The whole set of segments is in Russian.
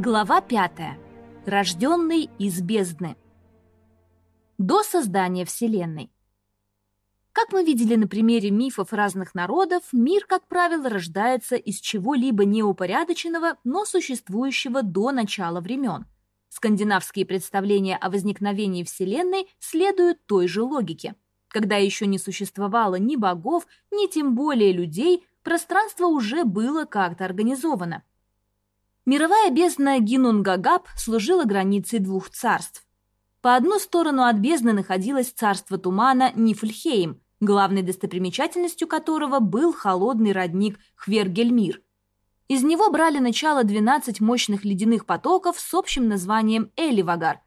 Глава 5. Рожденный из бездны. До создания Вселенной. Как мы видели на примере мифов разных народов, мир, как правило, рождается из чего-либо неупорядоченного, но существующего до начала времен. Скандинавские представления о возникновении Вселенной следуют той же логике. Когда еще не существовало ни богов, ни тем более людей, пространство уже было как-то организовано. Мировая бездна Гинунгагап служила границей двух царств. По одну сторону от бездны находилось царство тумана Нифльхейм, главной достопримечательностью которого был холодный родник Хвергельмир. Из него брали начало 12 мощных ледяных потоков с общим названием Эливагар.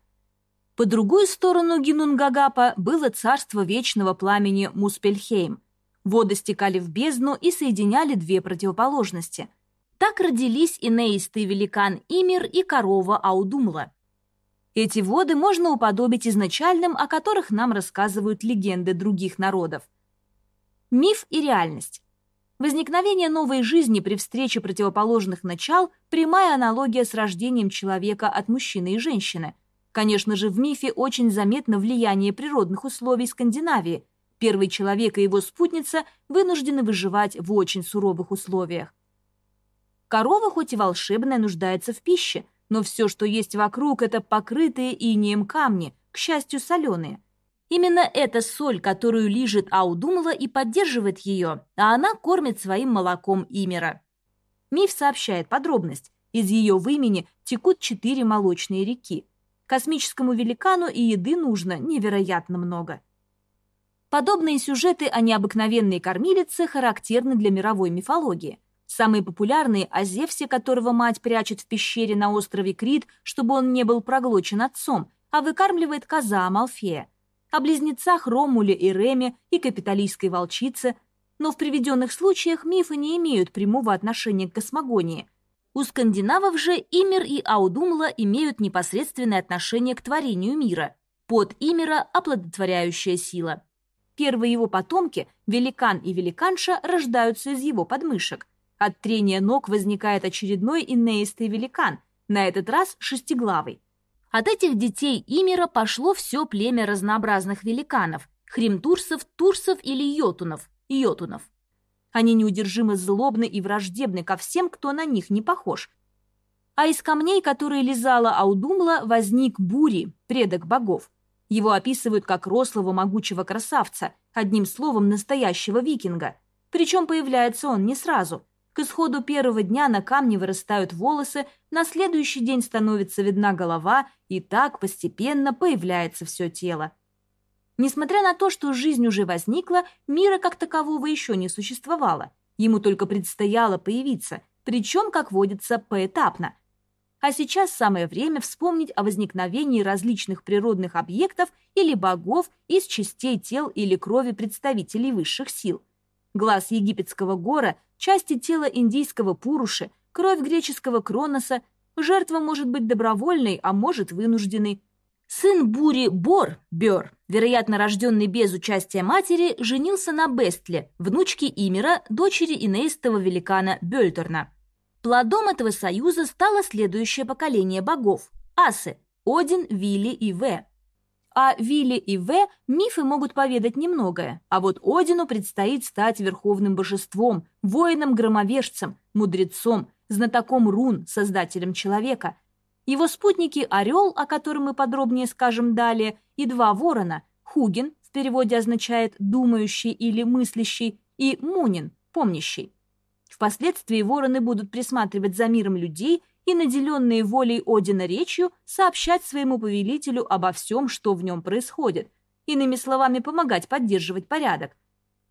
По другую сторону Гинунгагапа было царство вечного пламени Муспельхейм. Воды стекали в бездну и соединяли две противоположности – так родились инеистый великан Имир и корова Аудумла. Эти воды можно уподобить изначальным, о которых нам рассказывают легенды других народов. Миф и реальность. Возникновение новой жизни при встрече противоположных начал – прямая аналогия с рождением человека от мужчины и женщины. Конечно же, в мифе очень заметно влияние природных условий Скандинавии. Первый человек и его спутница вынуждены выживать в очень суровых условиях. Корова хоть и волшебная нуждается в пище, но все, что есть вокруг, это покрытые инеем камни, к счастью, соленые. Именно эта соль, которую лижет Аудумала и поддерживает ее, а она кормит своим молоком Имера. Миф сообщает подробность. Из ее вымени текут четыре молочные реки. Космическому великану и еды нужно невероятно много. Подобные сюжеты о необыкновенной кормилице характерны для мировой мифологии – Самый популярный о Зевсе, которого мать прячет в пещере на острове Крит, чтобы он не был проглочен отцом, а выкармливает коза Амалфея. О близнецах Ромуле и Реме и капиталистской волчице. Но в приведенных случаях мифы не имеют прямого отношения к космогонии. У скандинавов же Имер и Аудумла имеют непосредственное отношение к творению мира. Под Имера – оплодотворяющая сила. Первые его потомки, великан и великанша, рождаются из его подмышек. От трения ног возникает очередной инеистый великан, на этот раз шестиглавый. От этих детей Имера пошло все племя разнообразных великанов – хримтурсов, турсов или йотунов, йотунов. Они неудержимо злобны и враждебны ко всем, кто на них не похож. А из камней, которые лизала Аудумла, возник Бури, предок богов. Его описывают как рослого могучего красавца, одним словом, настоящего викинга. Причем появляется он не сразу – к исходу первого дня на камне вырастают волосы, на следующий день становится видна голова, и так постепенно появляется все тело. Несмотря на то, что жизнь уже возникла, мира как такового еще не существовало. Ему только предстояло появиться, причем, как водится, поэтапно. А сейчас самое время вспомнить о возникновении различных природных объектов или богов из частей тел или крови представителей высших сил – глаз египетского гора, части тела индийского пуруши, кровь греческого кроноса, жертва может быть добровольной, а может вынужденной. Сын Бури Бор, Бер, вероятно, рожденный без участия матери, женился на Бестле, внучке Имера, дочери инеистого великана Бельтерна. Плодом этого союза стало следующее поколение богов – асы – Один, Вилли и Ве. О Вилле и В мифы могут поведать немногое, а вот Одину предстоит стать верховным божеством, воином-громовержцем, мудрецом, знатоком рун, создателем человека. Его спутники Орел, о котором мы подробнее скажем далее, и два ворона, Хугин, в переводе означает «думающий» или «мыслящий», и Мунин, «помнящий». Впоследствии вороны будут присматривать за миром людей и, наделенные волей Одина речью, сообщать своему повелителю обо всем, что в нем происходит, иными словами, помогать поддерживать порядок.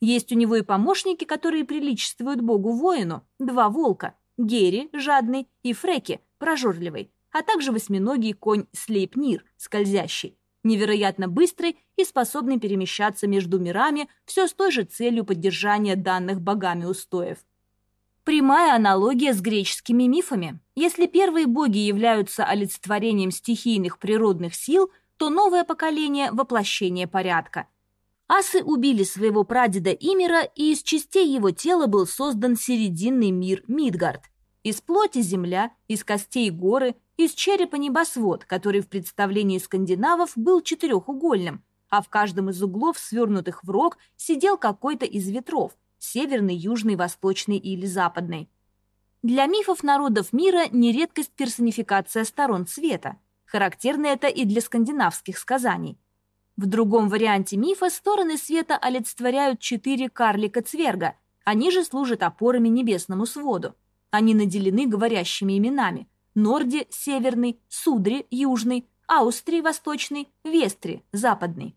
Есть у него и помощники, которые приличествуют богу-воину, два волка, Гери, жадный, и Фреки, прожорливый, а также восьминогий конь Слейпнир, скользящий, невероятно быстрый и способный перемещаться между мирами все с той же целью поддержания данных богами устоев. Прямая аналогия с греческими мифами. Если первые боги являются олицетворением стихийных природных сил, то новое поколение – воплощение порядка. Асы убили своего прадеда Имира, и из частей его тела был создан серединный мир Мидгард. Из плоти земля, из костей горы, из черепа небосвод, который в представлении скандинавов был четырехугольным, а в каждом из углов, свернутых в рог, сидел какой-то из ветров – северный, южный, восточный или западный. Для мифов народов мира не редкость персонификация сторон света. Характерно это и для скандинавских сказаний. В другом варианте мифа стороны света олицетворяют четыре карлика-цверга, они же служат опорами небесному своду. Они наделены говорящими именами – Норди – северный, Судри – южный, Аустри – восточный, Вестри – западный.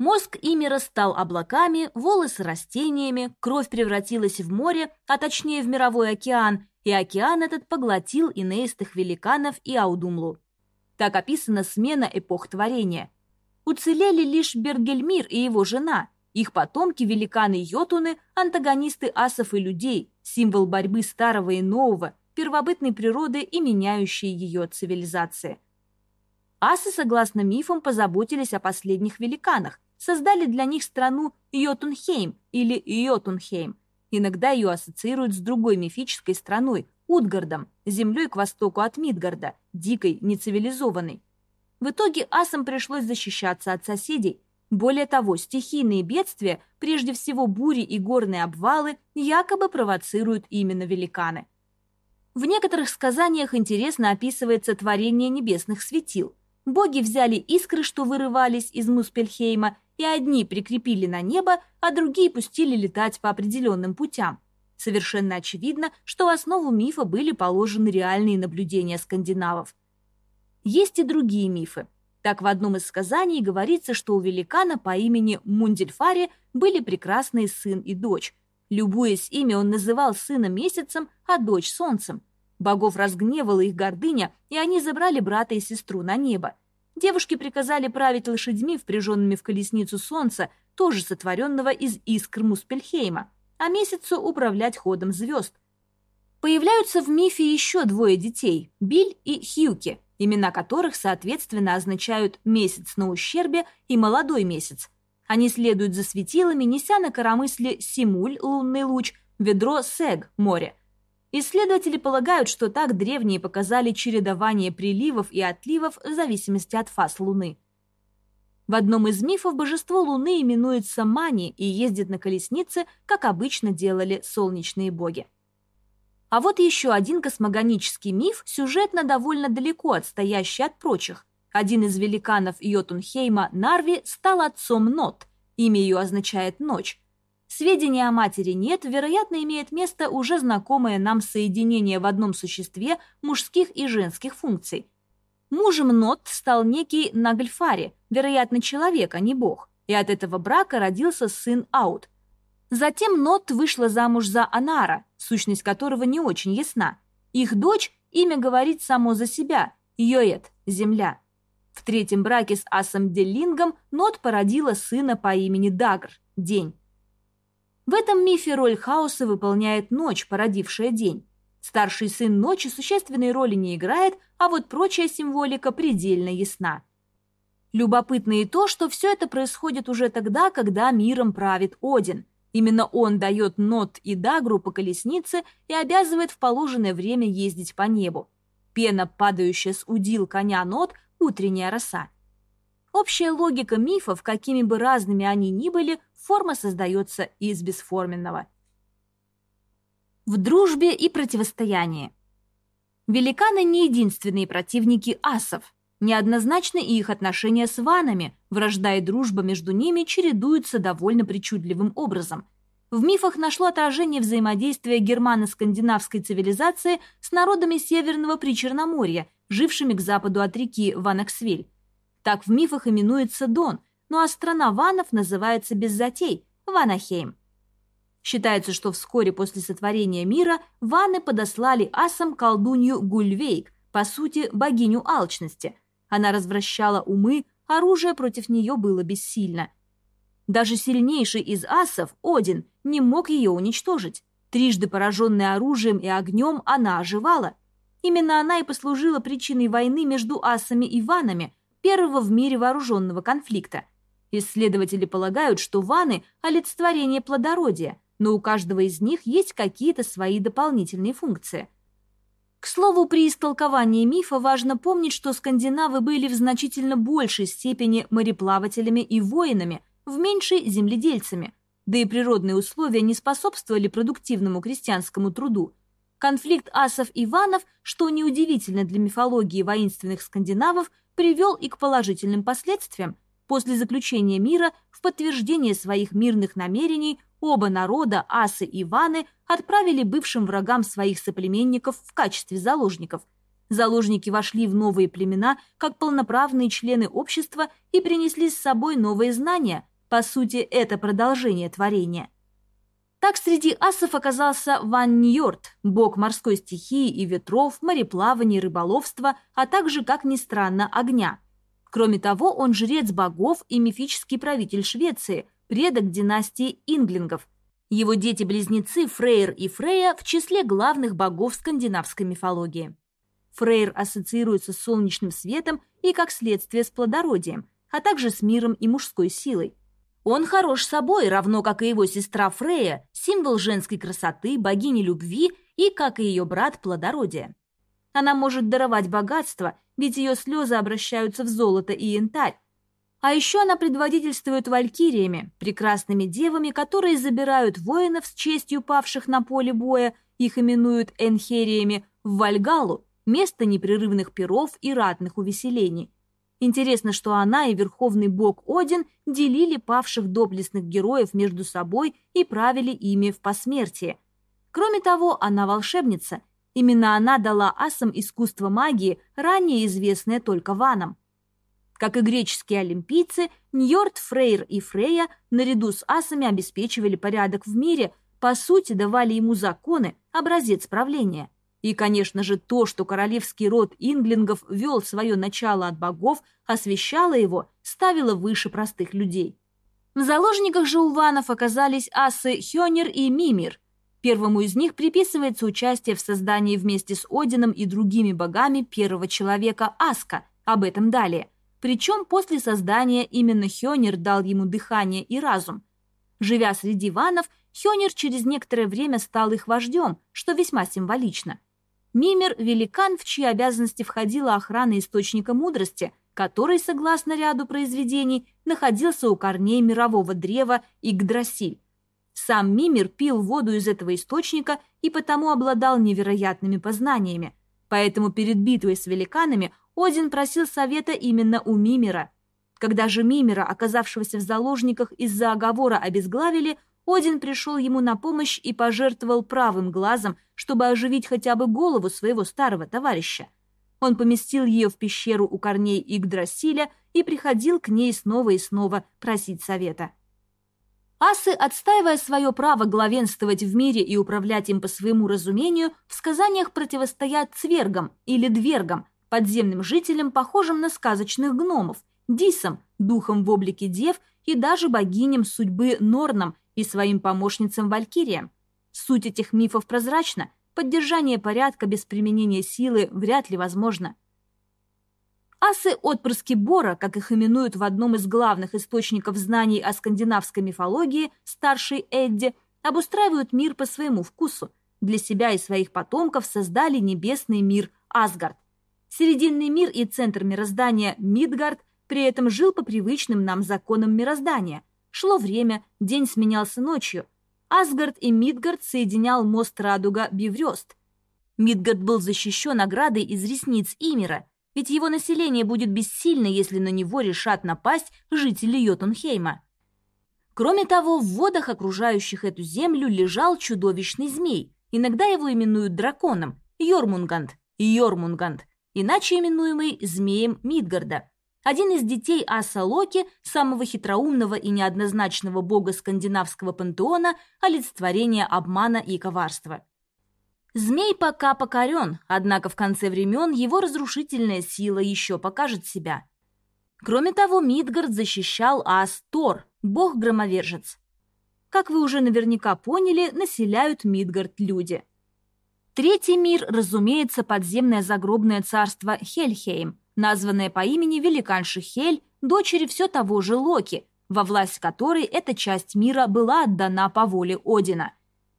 Мозг Имера стал облаками, волосы растениями, кровь превратилась в море, а точнее в мировой океан, и океан этот поглотил инеистых великанов и Аудумлу. Так описана смена эпох творения. Уцелели лишь Бергельмир и его жена, их потомки великаны-йотуны, антагонисты асов и людей, символ борьбы старого и нового, первобытной природы и меняющей ее цивилизации. Асы, согласно мифам, позаботились о последних великанах, создали для них страну Йотунхейм или Йотунхейм. Иногда ее ассоциируют с другой мифической страной – Утгардом, землей к востоку от Мидгарда, дикой, нецивилизованной. В итоге асам пришлось защищаться от соседей. Более того, стихийные бедствия, прежде всего бури и горные обвалы, якобы провоцируют именно великаны. В некоторых сказаниях интересно описывается творение небесных светил. Боги взяли искры, что вырывались из Муспельхейма, и одни прикрепили на небо, а другие пустили летать по определенным путям. Совершенно очевидно, что в основу мифа были положены реальные наблюдения скандинавов. Есть и другие мифы. Так в одном из сказаний говорится, что у великана по имени Мундельфари были прекрасные сын и дочь. Любуясь ими, он называл сына месяцем, а дочь солнцем. Богов разгневала их гордыня, и они забрали брата и сестру на небо. Девушки приказали править лошадьми, впряженными в колесницу солнца, тоже сотворенного из искр Муспельхейма, а месяцу управлять ходом звезд. Появляются в мифе еще двое детей – Биль и Хьюки, имена которых, соответственно, означают «месяц на ущербе» и «молодой месяц». Они следуют за светилами, неся на коромысле Симуль – лунный луч, ведро Сег – море, Исследователи полагают, что так древние показали чередование приливов и отливов в зависимости от фаз Луны. В одном из мифов божество Луны именуется Мани и ездит на колеснице, как обычно делали солнечные боги. А вот еще один космогонический миф, сюжетно довольно далеко отстоящий от прочих. Один из великанов Йотунхейма, Нарви, стал отцом Нот. Имя ее означает «ночь», Сведений о матери нет, вероятно, имеет место уже знакомое нам соединение в одном существе мужских и женских функций. Мужем Нот стал некий Нагльфари, вероятно, человек, а не бог, и от этого брака родился сын Аут. Затем Нот вышла замуж за Анара, сущность которого не очень ясна. Их дочь, имя говорит само за себя, Йоэт, земля. В третьем браке с Асом Деллингом Нот породила сына по имени Дагр, день. В этом мифе роль хаоса выполняет ночь, породившая день. Старший сын ночи существенной роли не играет, а вот прочая символика предельно ясна. Любопытно и то, что все это происходит уже тогда, когда миром правит Один. Именно он дает Нот и Дагру по колеснице и обязывает в положенное время ездить по небу. Пена, падающая с удил коня Нот, утренняя роса. Общая логика мифов, какими бы разными они ни были, форма создается из бесформенного. В дружбе и противостоянии. Великаны не единственные противники асов. Неоднозначны и их отношения с ванами, вражда и дружба между ними чередуются довольно причудливым образом. В мифах нашло отражение взаимодействия германо-скандинавской цивилизации с народами Северного Причерноморья, жившими к западу от реки Ванаксвиль. Так в мифах именуется Дон – ну а страна ванов называется без затей – Ванахейм. Считается, что вскоре после сотворения мира ваны подослали асам колдунью Гульвейк, по сути, богиню алчности. Она развращала умы, оружие против нее было бессильно. Даже сильнейший из асов, Один, не мог ее уничтожить. Трижды пораженная оружием и огнем, она оживала. Именно она и послужила причиной войны между асами и ванами, первого в мире вооруженного конфликта. Исследователи полагают, что ваны – олицетворение плодородия, но у каждого из них есть какие-то свои дополнительные функции. К слову, при истолковании мифа важно помнить, что скандинавы были в значительно большей степени мореплавателями и воинами, в меньшей – земледельцами, да и природные условия не способствовали продуктивному крестьянскому труду. Конфликт асов-иванов, что неудивительно для мифологии воинственных скандинавов, привел и к положительным последствиям. После заключения мира, в подтверждение своих мирных намерений, Оба народа, асы и ваны, отправили бывшим врагам своих соплеменников в качестве заложников. Заложники вошли в новые племена как полноправные члены общества и принесли с собой новые знания. По сути, это продолжение творения. Так среди асов оказался Ван Ньорд, бог морской стихии и ветров, мореплавания, рыболовства, а также, как ни странно, огня. Кроме того, он жрец богов и мифический правитель Швеции – предок династии инглингов. Его дети-близнецы Фрейр и Фрея в числе главных богов скандинавской мифологии. Фрейр ассоциируется с солнечным светом и, как следствие, с плодородием, а также с миром и мужской силой. Он хорош собой, равно как и его сестра Фрея, символ женской красоты, богини любви и, как и ее брат, плодородия. Она может даровать богатство, ведь ее слезы обращаются в золото и янтарь, а еще она предводительствует валькириями, прекрасными девами, которые забирают воинов с честью павших на поле боя, их именуют энхериями, в Вальгалу, место непрерывных перов и ратных увеселений. Интересно, что она и верховный бог Один делили павших доблестных героев между собой и правили ими в посмертии. Кроме того, она волшебница. Именно она дала асам искусство магии, ранее известное только ванам. Как и греческие олимпийцы, Ньорд, Фрейр и Фрея наряду с асами обеспечивали порядок в мире, по сути давали ему законы, образец правления. И, конечно же, то, что королевский род инглингов вел свое начало от богов, освещало его, ставило выше простых людей. В заложниках же у ванов оказались асы Хёнер и Мимир. Первому из них приписывается участие в создании вместе с Одином и другими богами первого человека Аска, об этом далее – причем после создания именно Хёнер дал ему дыхание и разум. Живя среди ванов, Хёнер через некоторое время стал их вождем, что весьма символично. Мимер – великан, в чьи обязанности входила охрана источника мудрости, который, согласно ряду произведений, находился у корней мирового древа Игдрасиль. Сам Мимир пил воду из этого источника и потому обладал невероятными познаниями. Поэтому перед битвой с великанами один просил совета именно у Мимера. Когда же Мимера, оказавшегося в заложниках из-за оговора, обезглавили, Один пришел ему на помощь и пожертвовал правым глазом, чтобы оживить хотя бы голову своего старого товарища. Он поместил ее в пещеру у корней Игдрасиля и приходил к ней снова и снова просить совета. Асы, отстаивая свое право главенствовать в мире и управлять им по своему разумению, в сказаниях противостоят цвергам или двергам, подземным жителям, похожим на сказочных гномов, дисам, духом в облике дев и даже богиням судьбы Норнам и своим помощницам Валькириям. Суть этих мифов прозрачна, поддержание порядка без применения силы вряд ли возможно. Асы – отпрыски Бора, как их именуют в одном из главных источников знаний о скандинавской мифологии, старший Эдди, обустраивают мир по своему вкусу. Для себя и своих потомков создали небесный мир Асгард. Серединный мир и центр мироздания Мидгард при этом жил по привычным нам законам мироздания. Шло время, день сменялся ночью. Асгард и Мидгард соединял мост Радуга Биврёст. Мидгард был защищен наградой из ресниц Имера, ведь его население будет бессильно, если на него решат напасть жители Йотунхейма. Кроме того, в водах, окружающих эту землю, лежал чудовищный змей. Иногда его именуют драконом – Йормунганд, Йормунганд, иначе именуемый змеем Мидгарда. Один из детей Аса Локи, самого хитроумного и неоднозначного бога скандинавского пантеона, олицетворение обмана и коварства. Змей пока покорен, однако в конце времен его разрушительная сила еще покажет себя. Кроме того, Мидгард защищал Ас Тор, бог-громовержец. Как вы уже наверняка поняли, населяют Мидгард люди – Третий мир, разумеется, подземное загробное царство Хельхейм, названное по имени великанши Хель, дочери все того же Локи, во власть которой эта часть мира была отдана по воле Одина.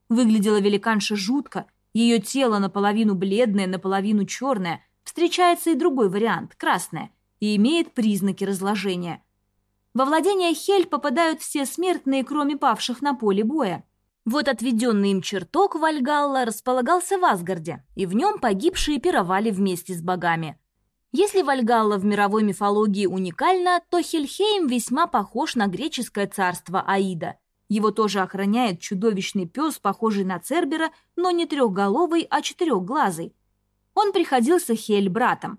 Выглядела великанша жутко, Ее тело наполовину бледное, наполовину черное. Встречается и другой вариант – красное, и имеет признаки разложения. Во владение Хель попадают все смертные, кроме павших на поле боя. Вот отведенный им чертог Вальгалла располагался в Асгарде, и в нем погибшие пировали вместе с богами. Если Вальгалла в мировой мифологии уникальна, то Хельхейм весьма похож на греческое царство Аида. Его тоже охраняет чудовищный пес, похожий на Цербера, но не трехголовый, а четырехглазый. Он приходился Хель братом.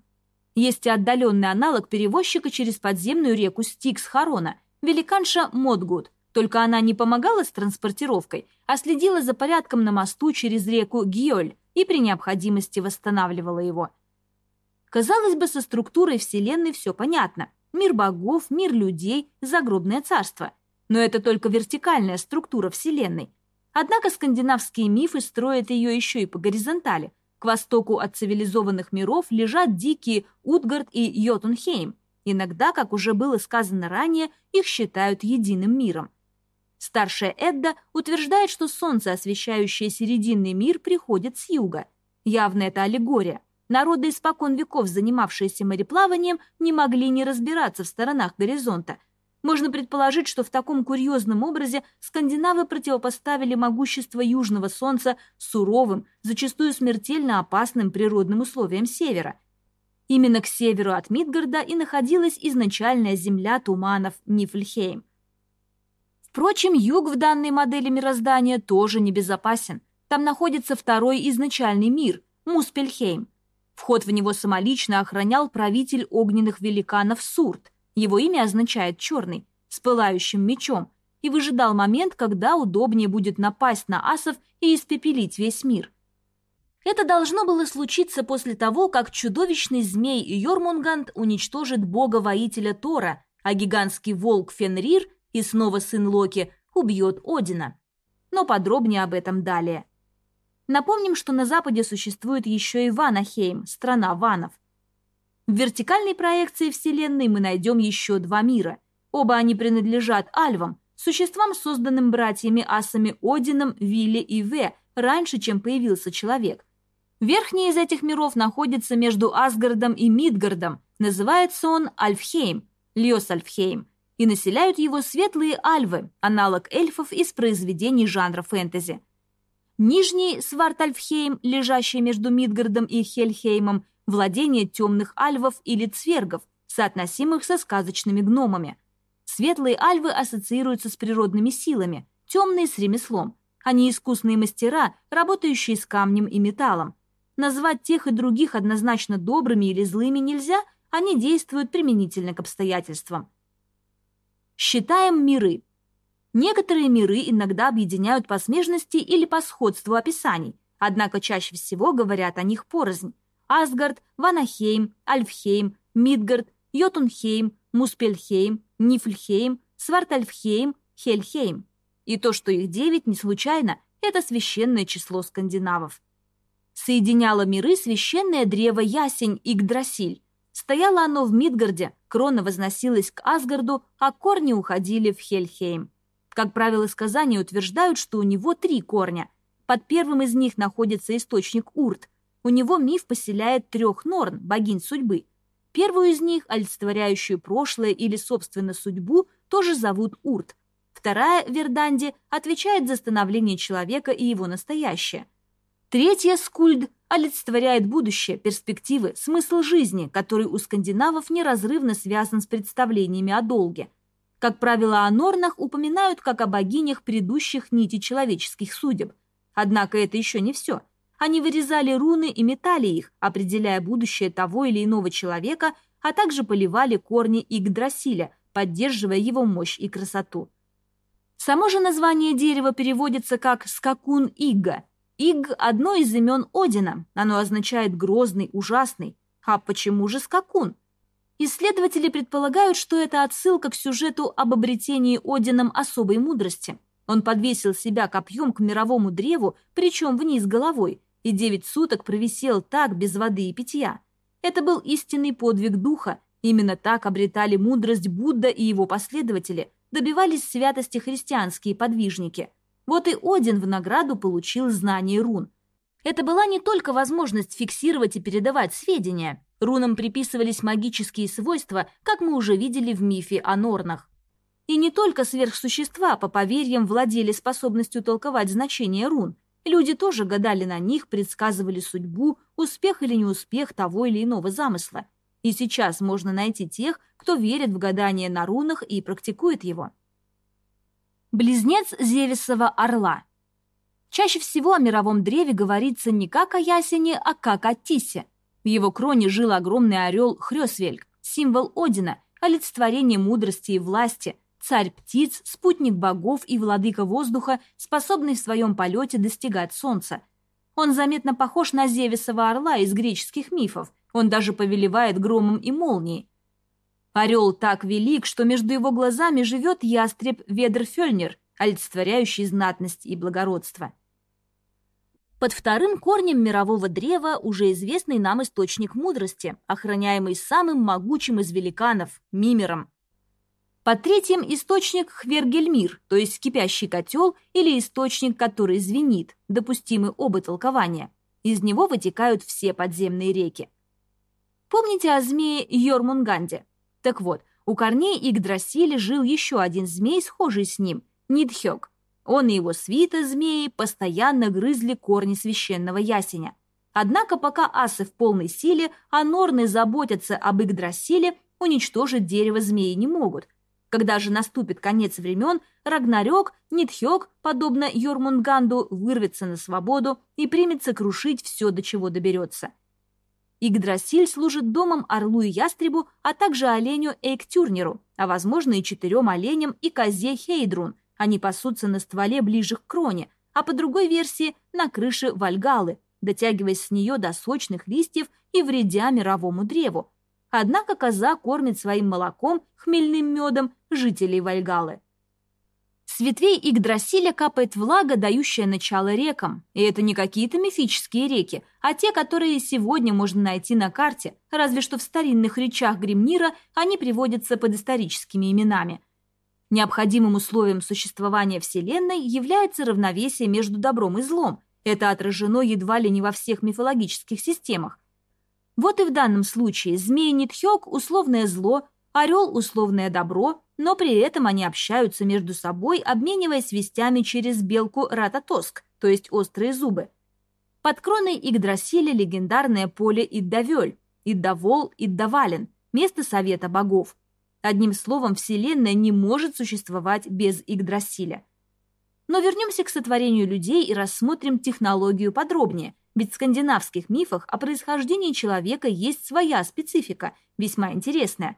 Есть и отдаленный аналог перевозчика через подземную реку Стикс-Харона, великанша Модгуд – только она не помогала с транспортировкой, а следила за порядком на мосту через реку Гиоль и при необходимости восстанавливала его. Казалось бы, со структурой Вселенной все понятно. Мир богов, мир людей, загробное царство. Но это только вертикальная структура Вселенной. Однако скандинавские мифы строят ее еще и по горизонтали. К востоку от цивилизованных миров лежат дикие Утгард и Йотунхейм. Иногда, как уже было сказано ранее, их считают единым миром. Старшая Эдда утверждает, что солнце, освещающее серединный мир, приходит с юга. Явно это аллегория. Народы, испокон веков занимавшиеся мореплаванием, не могли не разбираться в сторонах горизонта. Можно предположить, что в таком курьезном образе скандинавы противопоставили могущество южного солнца суровым, зачастую смертельно опасным природным условиям севера. Именно к северу от Мидгарда и находилась изначальная земля туманов Нифльхейм – Впрочем, юг в данной модели мироздания тоже небезопасен. Там находится второй изначальный мир – Муспельхейм. Вход в него самолично охранял правитель огненных великанов Сурт. Его имя означает «черный», с пылающим мечом, и выжидал момент, когда удобнее будет напасть на асов и испепелить весь мир. Это должно было случиться после того, как чудовищный змей Йормунганд уничтожит бога-воителя Тора, а гигантский волк Фенрир и снова сын Локи убьет Одина. Но подробнее об этом далее. Напомним, что на Западе существует еще и Ванахейм, страна ванов. В вертикальной проекции Вселенной мы найдем еще два мира. Оба они принадлежат альвам, существам, созданным братьями-асами Одином, Вилли и Ве, раньше, чем появился человек. Верхний из этих миров находится между Асгардом и Мидгардом. Называется он Альфхейм, Льосальфхейм и населяют его светлые альвы, аналог эльфов из произведений жанра фэнтези. Нижний Свартальфхейм, лежащий между Мидгардом и Хельхеймом, владение темных альвов или цвергов, соотносимых со сказочными гномами. Светлые альвы ассоциируются с природными силами, темные с ремеслом. Они искусные мастера, работающие с камнем и металлом. Назвать тех и других однозначно добрыми или злыми нельзя, они действуют применительно к обстоятельствам. Считаем миры. Некоторые миры иногда объединяют по смежности или по сходству описаний, однако чаще всего говорят о них порознь. Асгард, Ванахейм, Альфхейм, Мидгард, Йотунхейм, Муспельхейм, Нифльхейм, Свартальфхейм, Хельхейм. И то, что их девять, не случайно, это священное число скандинавов. Соединяло миры священное древо Ясень Игдрасиль, Стояло оно в Мидгарде, крона возносилась к Асгарду, а корни уходили в Хельхейм. Как правило, сказания утверждают, что у него три корня. Под первым из них находится источник Урт. У него миф поселяет трех Норн, богинь судьбы. Первую из них, олицетворяющую прошлое или, собственно, судьбу, тоже зовут Урт. Вторая, Верданди, отвечает за становление человека и его настоящее. Третья, Скульд, олицетворяет будущее, перспективы, смысл жизни, который у скандинавов неразрывно связан с представлениями о долге. Как правило, о Норнах упоминают как о богинях предыдущих нити человеческих судеб. Однако это еще не все. Они вырезали руны и метали их, определяя будущее того или иного человека, а также поливали корни Игдрасиля, поддерживая его мощь и красоту. Само же название дерева переводится как «скакун Игга», Иг – одно из имен Одина, оно означает «грозный», «ужасный». А почему же скакун? Исследователи предполагают, что это отсылка к сюжету об обретении Одином особой мудрости. Он подвесил себя копьем к мировому древу, причем вниз головой, и девять суток провисел так без воды и питья. Это был истинный подвиг духа, именно так обретали мудрость Будда и его последователи, добивались святости христианские подвижники – вот и Один в награду получил знание рун. Это была не только возможность фиксировать и передавать сведения. Рунам приписывались магические свойства, как мы уже видели в мифе о Норнах. И не только сверхсущества, по поверьям, владели способностью толковать значение рун. Люди тоже гадали на них, предсказывали судьбу, успех или неуспех того или иного замысла. И сейчас можно найти тех, кто верит в гадание на рунах и практикует его. Близнец Зевесова орла – Чаще всего о мировом древе говорится не как о ясене, а как о тисе. В его кроне жил огромный орел Хрёсвельк, символ Одина, олицетворение мудрости и власти, царь птиц, спутник богов и владыка воздуха, способный в своем полете достигать солнца. Он заметно похож на Зевесова орла из греческих мифов, он даже повелевает громом и молнией. Орел так велик, что между его глазами живет ястреб Ведерфельнер, олицетворяющий знатность и благородство. Под вторым корнем мирового древа уже известный нам источник мудрости, охраняемый самым могучим из великанов – Мимером. Под третьим источник Хвергельмир, то есть кипящий котел или источник, который звенит, допустимы оба толкования. Из него вытекают все подземные реки. Помните о змее Йормунганде? Так вот, у корней Игдрасиля жил еще один змей, схожий с ним – Нидхёг. Он и его свита змеи постоянно грызли корни священного ясеня. Однако пока асы в полной силе, а норны заботятся об Игдрасиле, уничтожить дерево змеи не могут. Когда же наступит конец времен, Рагнарёк, Нитхёк, подобно Йормунганду, вырвется на свободу и примется крушить все, до чего доберется. Игдрасиль служит домом орлу и ястребу, а также оленю Эйктюрнеру, а возможно и четырем оленям и козе Хейдрун – они пасутся на стволе ближе к кроне, а по другой версии – на крыше вальгалы, дотягиваясь с нее до сочных листьев и вредя мировому древу. Однако коза кормит своим молоком, хмельным медом жителей вальгалы. С ветвей Игдрасиля капает влага, дающая начало рекам. И это не какие-то мифические реки, а те, которые сегодня можно найти на карте, разве что в старинных речах Гримнира они приводятся под историческими именами – Необходимым условием существования Вселенной является равновесие между добром и злом. Это отражено едва ли не во всех мифологических системах. Вот и в данном случае змей Нитхёк – условное зло, орел – условное добро, но при этом они общаются между собой, обмениваясь вестями через белку Рататоск, то есть острые зубы. Под кроной Игдрасиля легендарное поле Иддавёль, Иддавол, Иддавален, место совета богов – Одним словом, Вселенная не может существовать без Игдрасиля. Но вернемся к сотворению людей и рассмотрим технологию подробнее, ведь в скандинавских мифах о происхождении человека есть своя специфика, весьма интересная.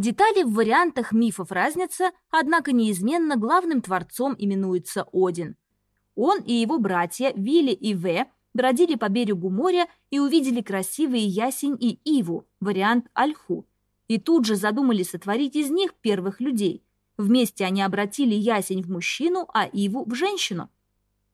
Детали в вариантах мифов разнятся, однако неизменно главным творцом именуется Один. Он и его братья Вилли и В бродили по берегу моря и увидели красивые ясень и иву, вариант Альху, и тут же задумали сотворить из них первых людей. Вместе они обратили ясень в мужчину, а Иву в женщину.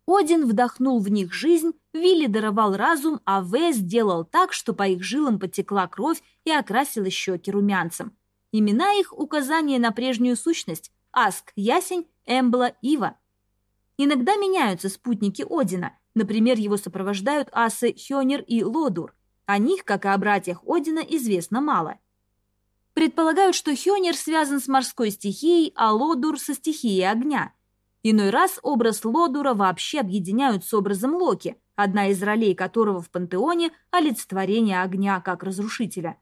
Один вдохнул в них жизнь, Вилли даровал разум, а В сделал так, что по их жилам потекла кровь и окрасила щеки румянцем. Имена их – указание на прежнюю сущность – Аск – ясень, Эмбла – Ива. Иногда меняются спутники Одина, например, его сопровождают асы Хёнер и Лодур. О них, как и о братьях Одина, известно мало – Предполагают, что Хёнер связан с морской стихией, а Лодур со стихией огня. Иной раз образ Лодура вообще объединяют с образом Локи, одна из ролей которого в пантеоне – олицетворение огня как разрушителя.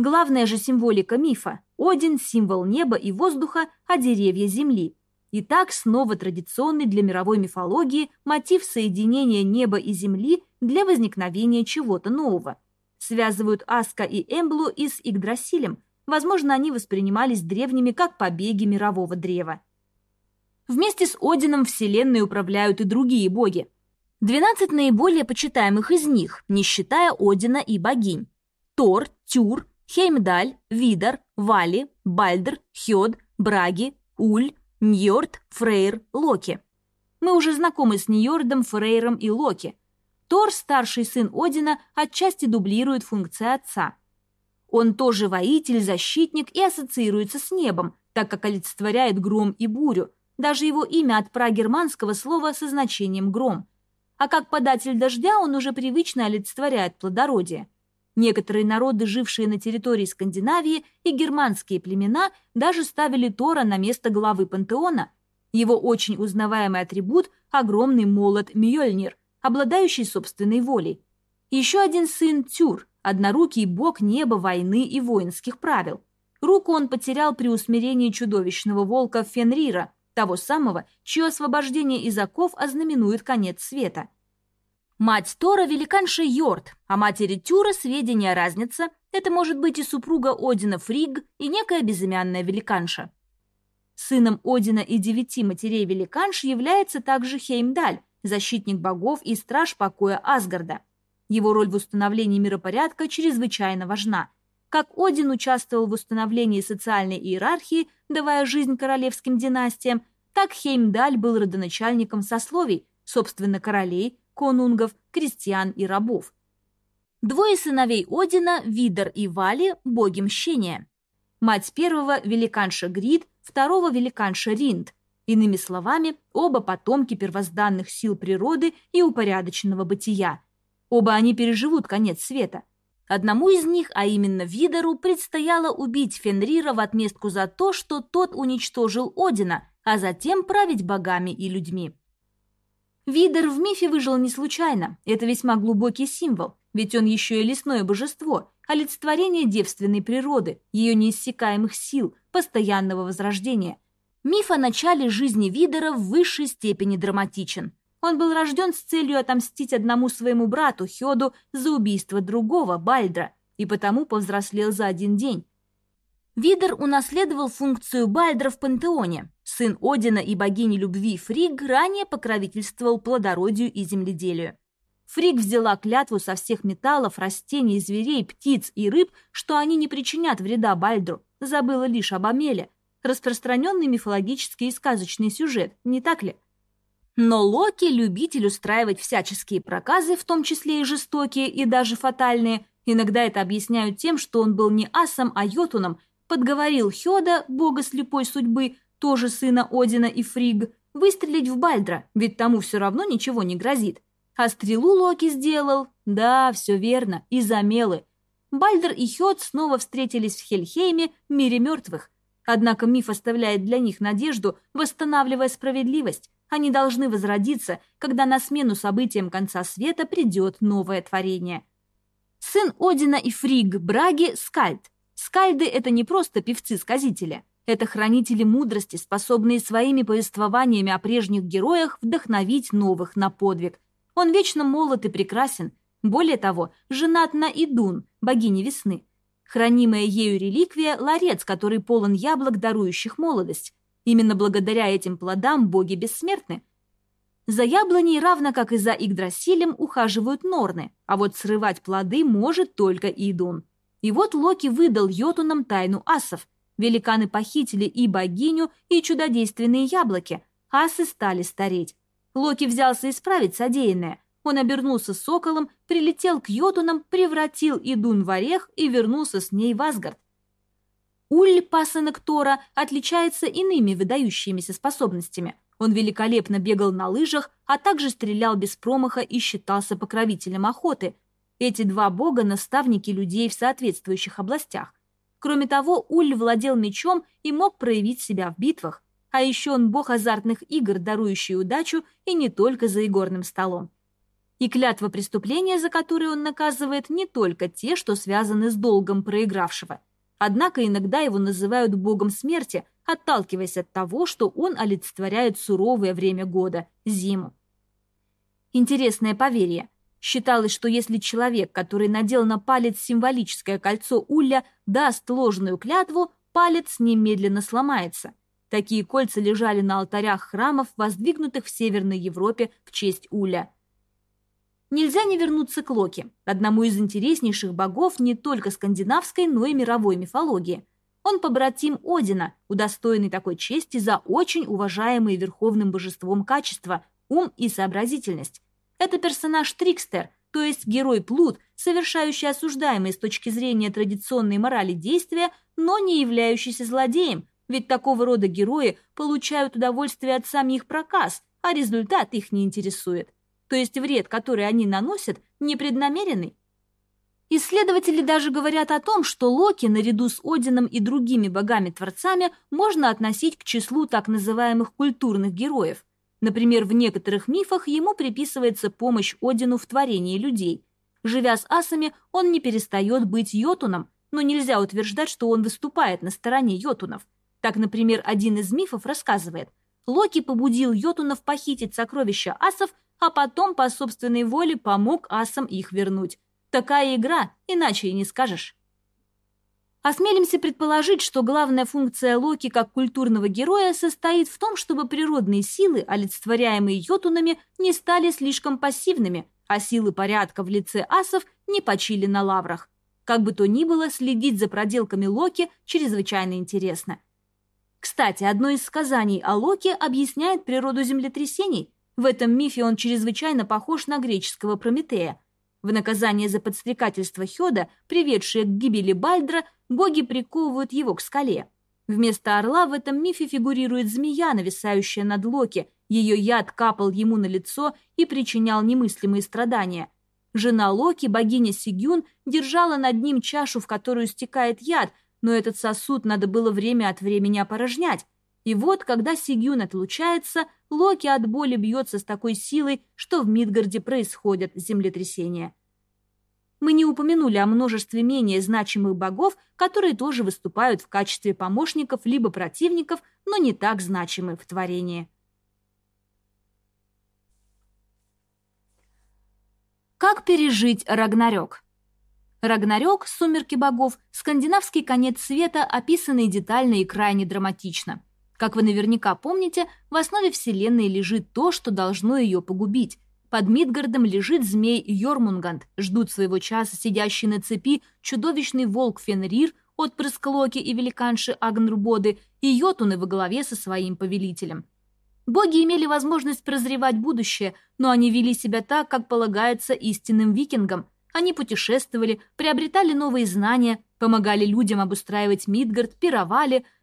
Главная же символика мифа – Один – символ неба и воздуха, а деревья – земли. Итак, снова традиционный для мировой мифологии мотив соединения неба и земли для возникновения чего-то нового – связывают Аска и Эмблу и с Игдрасилем. Возможно, они воспринимались древними как побеги мирового древа. Вместе с Одином Вселенной управляют и другие боги. Двенадцать наиболее почитаемых из них, не считая Одина и богинь. Тор, Тюр, Хеймдаль, Видар, Вали, Бальдер, Хёд, Браги, Уль, Ньорд, Фрейр, Локи. Мы уже знакомы с Ньордом, Фрейром и Локи. Тор, старший сын Одина, отчасти дублирует функции отца. Он тоже воитель, защитник и ассоциируется с небом, так как олицетворяет гром и бурю. Даже его имя от прагерманского слова со значением «гром». а как податель дождя он уже привычно олицетворяет плодородие. Некоторые народы, жившие на территории Скандинавии, и германские племена даже ставили Тора на место главы пантеона. Его очень узнаваемый атрибут – огромный молот Мьёльнир, обладающий собственной волей. Еще один сын – Тюр, однорукий бог неба, войны и воинских правил. Руку он потерял при усмирении чудовищного волка Фенрира, того самого, чье освобождение из оков ознаменует конец света. Мать Тора – великанша Йорд, а матери Тюра сведения разница – это может быть и супруга Одина Фриг, и некая безымянная великанша. Сыном Одина и девяти матерей великанш является также Хеймдаль, защитник богов и страж покоя Асгарда. Его роль в установлении миропорядка чрезвычайно важна – как Один участвовал в установлении социальной иерархии, давая жизнь королевским династиям, так Хеймдаль был родоначальником сословий, собственно, королей, конунгов, крестьян и рабов. Двое сыновей Одина, Видер и Вали, боги мщения. Мать первого – великанша Грид, второго – великанша Ринд. Иными словами, оба потомки первозданных сил природы и упорядоченного бытия. Оба они переживут конец света. Одному из них, а именно Видеру, предстояло убить Фенрира в отместку за то, что тот уничтожил Одина, а затем править богами и людьми. Видер в мифе выжил не случайно, это весьма глубокий символ, ведь он еще и лесное божество, олицетворение девственной природы, ее неиссякаемых сил, постоянного возрождения. Миф о начале жизни Видера в высшей степени драматичен – он был рожден с целью отомстить одному своему брату Хёду за убийство другого, Бальдра, и потому повзрослел за один день. Видер унаследовал функцию Бальдра в пантеоне. Сын Одина и богини любви Фриг ранее покровительствовал плодородию и земледелию. Фриг взяла клятву со всех металлов, растений, зверей, птиц и рыб, что они не причинят вреда Бальдру, забыла лишь об Амеле. Распространенный мифологический и сказочный сюжет, не так ли? Но Локи, любитель устраивать всяческие проказы, в том числе и жестокие, и даже фатальные, иногда это объясняют тем, что он был не асом, а йотуном, подговорил Хёда, бога слепой судьбы, тоже сына Одина и Фриг, выстрелить в Бальдра, ведь тому все равно ничего не грозит. А стрелу Локи сделал, да, все верно, из Амелы. Бальдер и Хёд снова встретились в Хельхейме, мире мертвых. Однако миф оставляет для них надежду, восстанавливая справедливость. Они должны возродиться, когда на смену событиям конца света придет новое творение. Сын Одина и Фриг Браги – Скальд. Скальды – это не просто певцы-сказители. Это хранители мудрости, способные своими повествованиями о прежних героях вдохновить новых на подвиг. Он вечно молод и прекрасен. Более того, женат на Идун, богине весны. Хранимая ею реликвия – ларец, который полон яблок, дарующих молодость. Именно благодаря этим плодам боги бессмертны. За яблоней, равно как и за Игдрасилем, ухаживают Норны, а вот срывать плоды может только Идун. И вот Локи выдал Йотунам тайну асов. Великаны похитили и богиню, и чудодейственные яблоки. Асы стали стареть. Локи взялся исправить содеянное. Он обернулся соколом, прилетел к Йотунам, превратил Идун в орех и вернулся с ней в Асгард. Уль, пасынок Тора, отличается иными выдающимися способностями. Он великолепно бегал на лыжах, а также стрелял без промаха и считался покровителем охоты. Эти два бога – наставники людей в соответствующих областях. Кроме того, Уль владел мечом и мог проявить себя в битвах. А еще он бог азартных игр, дарующий удачу и не только за игорным столом. И клятва преступления, за которые он наказывает, не только те, что связаны с долгом проигравшего – Однако иногда его называют богом смерти, отталкиваясь от того, что он олицетворяет суровое время года – зиму. Интересное поверье. Считалось, что если человек, который надел на палец символическое кольцо улья, даст ложную клятву, палец немедленно сломается. Такие кольца лежали на алтарях храмов, воздвигнутых в Северной Европе в честь уля – Нельзя не вернуться к Локи, одному из интереснейших богов не только скандинавской, но и мировой мифологии. Он побратим Одина, удостоенный такой чести за очень уважаемые верховным божеством качества, ум и сообразительность. Это персонаж Трикстер, то есть герой Плут, совершающий осуждаемые с точки зрения традиционной морали действия, но не являющийся злодеем, ведь такого рода герои получают удовольствие от самих проказ, а результат их не интересует. то есть вред, который они наносят, непреднамеренный. Исследователи даже говорят о том, что Локи наряду с Одином и другими богами-творцами можно относить к числу так называемых культурных героев. Например, в некоторых мифах ему приписывается помощь Одину в творении людей. Живя с асами, он не перестает быть йотуном, но нельзя утверждать, что он выступает на стороне йотунов. Так, например, один из мифов рассказывает, Локи побудил йотунов похитить сокровища асов, а потом по собственной воле помог асам их вернуть. Такая игра, иначе и не скажешь. Осмелимся предположить, что главная функция Локи как культурного героя состоит в том, чтобы природные силы, олицетворяемые йотунами, не стали слишком пассивными, а силы порядка в лице асов не почили на лаврах. Как бы то ни было, следить за проделками Локи чрезвычайно интересно. Кстати, одно из сказаний о Локе объясняет природу землетрясений. В этом мифе он чрезвычайно похож на греческого Прометея – в наказание за подстрекательство Хёда, приведшее к гибели Бальдра, боги приковывают его к скале. Вместо орла в этом мифе фигурирует змея, нависающая над Локи. Ее яд капал ему на лицо и причинял немыслимые страдания. Жена Локи, богиня Сигюн, держала над ним чашу, в которую стекает яд, но этот сосуд надо было время от времени опорожнять. И вот, когда Сигюн отлучается, Локи от боли бьется с такой силой, что в Мидгарде происходят землетрясения. Мы не упомянули о множестве менее значимых богов, которые тоже выступают в качестве помощников либо противников, но не так значимы в творении. Как пережить Рагнарёк? Рагнарёк, сумерки богов, скандинавский конец света, описанный детально и крайне драматично – как вы наверняка помните, в основе Вселенной лежит то, что должно ее погубить. Под Мидгардом лежит змей Йормунганд, ждут своего часа сидящий на цепи чудовищный волк Фенрир, отпрыск Локи и великанши Агнрубоды, и Йотуны во главе со своим повелителем. Боги имели возможность прозревать будущее, но они вели себя так, как полагается истинным викингам. Они путешествовали, приобретали новые знания, помогали людям обустраивать Мидгард, пировали –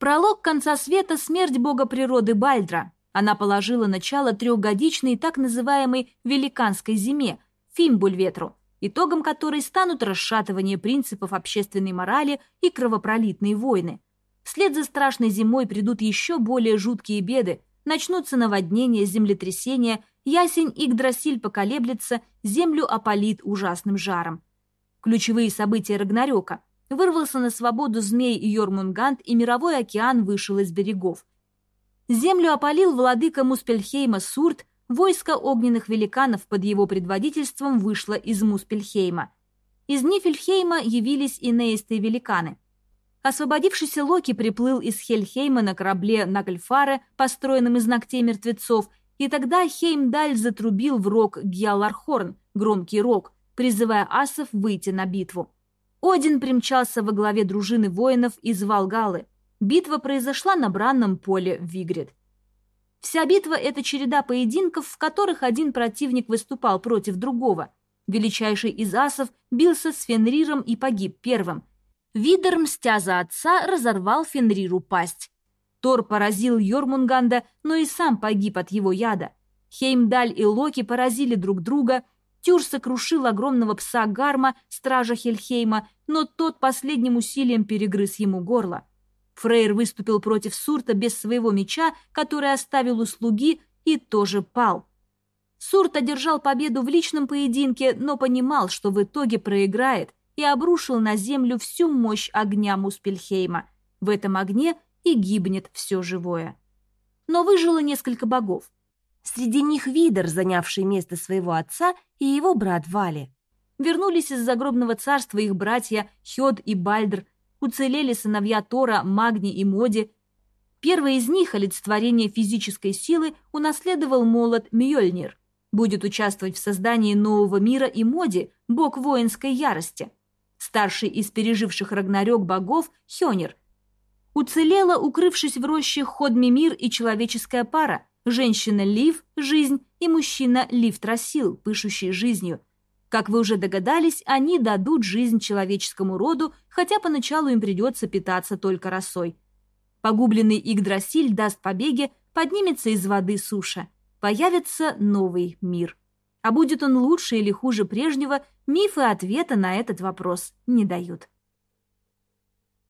Пролог конца света – смерть бога природы Бальдра. Она положила начало трехгодичной так называемой «великанской зиме» – Фимбульветру, итогом которой станут расшатывание принципов общественной морали и кровопролитные войны. Вслед за страшной зимой придут еще более жуткие беды, начнутся наводнения, землетрясения, ясень Игдрасиль поколеблется, землю опалит ужасным жаром. Ключевые события Рагнарёка – Вырвался на свободу змей Йормунгант, и мировой океан вышел из берегов. Землю опалил владыка Муспельхейма Сурт, войско огненных великанов под его предводительством вышло из Муспельхейма. Из Нифельхейма явились инеистые великаны. Освободившийся Локи приплыл из Хельхейма на корабле Нагльфаре, построенном из ногтей мертвецов, и тогда Хеймдаль затрубил в рог Гьялархорн, громкий рог, призывая асов выйти на битву. Один примчался во главе дружины воинов из Валгалы. Битва произошла на бранном поле Вигрид. Вся битва – это череда поединков, в которых один противник выступал против другого. Величайший из асов бился с Фенриром и погиб первым. Видер, мстя за отца, разорвал Фенриру пасть. Тор поразил Йормунганда, но и сам погиб от его яда. Хеймдаль и Локи поразили друг друга – Тюр сокрушил огромного пса Гарма, стража Хельхейма, но тот последним усилием перегрыз ему горло. Фрейр выступил против Сурта без своего меча, который оставил у слуги, и тоже пал. Сурт одержал победу в личном поединке, но понимал, что в итоге проиграет, и обрушил на землю всю мощь огня Муспельхейма. В этом огне и гибнет все живое. Но выжило несколько богов. Среди них Видер, занявший место своего отца, и его брат Вали. Вернулись из загробного царства их братья Хёд и Бальдр, уцелели сыновья Тора, Магни и Моди. Первый из них, олицетворение физической силы, унаследовал молот Мьёльнир. Будет участвовать в создании нового мира и Моди, бог воинской ярости. Старший из переживших Рагнарёк богов – Хёнир. Уцелела, укрывшись в роще Ходмимир и человеческая пара – Женщина Лив – жизнь, и мужчина Лив Тросил, пышущий жизнью. Как вы уже догадались, они дадут жизнь человеческому роду, хотя поначалу им придется питаться только росой. Погубленный Игдрасиль даст побеге, поднимется из воды суша. Появится новый мир. А будет он лучше или хуже прежнего, мифы ответа на этот вопрос не дают.